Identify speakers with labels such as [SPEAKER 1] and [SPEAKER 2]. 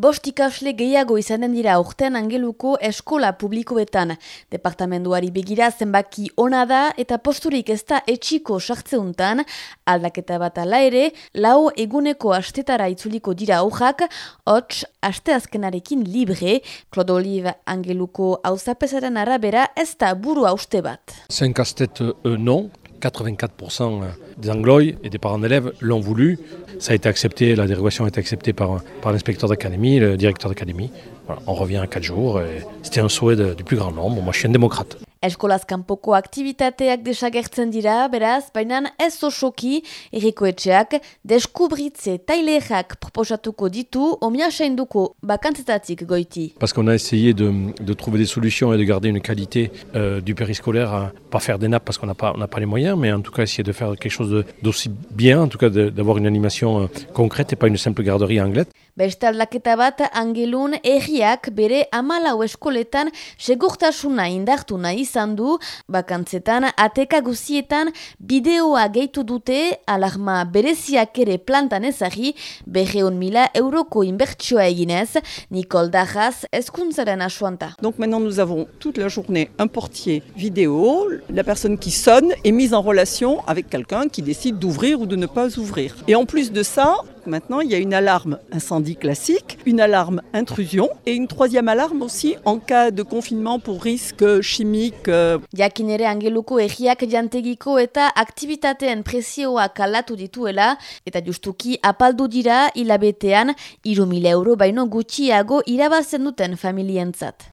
[SPEAKER 1] Bost ikasle gehiago izanen dira urtean angeluko eskola publikoetan. Departamenduari begira zenbaki ona da eta posturik ez da etxiko sartzeuntan, aldaketa bat ala ere, lau eguneko astetara itzuliko dira aujak, hots, aste azkenarekin libre, Claude Olive angeluko hauzapesaren arabera ez da buru hauste bat.
[SPEAKER 2] Zen kastet uh, non, 84% des anglois et des parents d'élèves l'ont voulu. Ça a été accepté, la dérogation a été acceptée par, l'inspecteur d'académie, le directeur d'académie. On revient à 4 jours c'était un souhait du plus grand nombre. Moi, je suis un démocrate.
[SPEAKER 1] Eskolaz kanpoko aktivitateak desagertzen dira, beraz, baina ez osoki, errikoetxeak, deskubritze tailerak proposatuko ditu, omia seinduko bakantzetatik goiti.
[SPEAKER 2] Parce qu'on a essayé de, de trouver des solutions et de garder une qualité euh, du périscolaire, à pas faire des nappes parce qu'on n'a pas, on pas les moyens, mais en tout cas essayer de faire quelque chose d'aussi bien, en tout cas d'avoir une animation euh, concrète et pas une simple garderie anglette.
[SPEAKER 3] Donc maintenant nous avons toute la journée un portier vidéo, la personne qui sonne est mise en relation avec quelqu'un qui décide d'ouvrir ou de ne pas ouvrir. Et en plus de ça, Maintenant, il y a une alarme incendie classique, une alarme intrusion et une troisième alarme aussi en cas de confinement pour risque chimique.
[SPEAKER 1] Jakin ere angeluko egiak jantegiko eta aktivitateen presioa kalatu dituela eta justuki apaldu dira hilabetean 3000 euro baino gutxiago irabazen duten familientzat.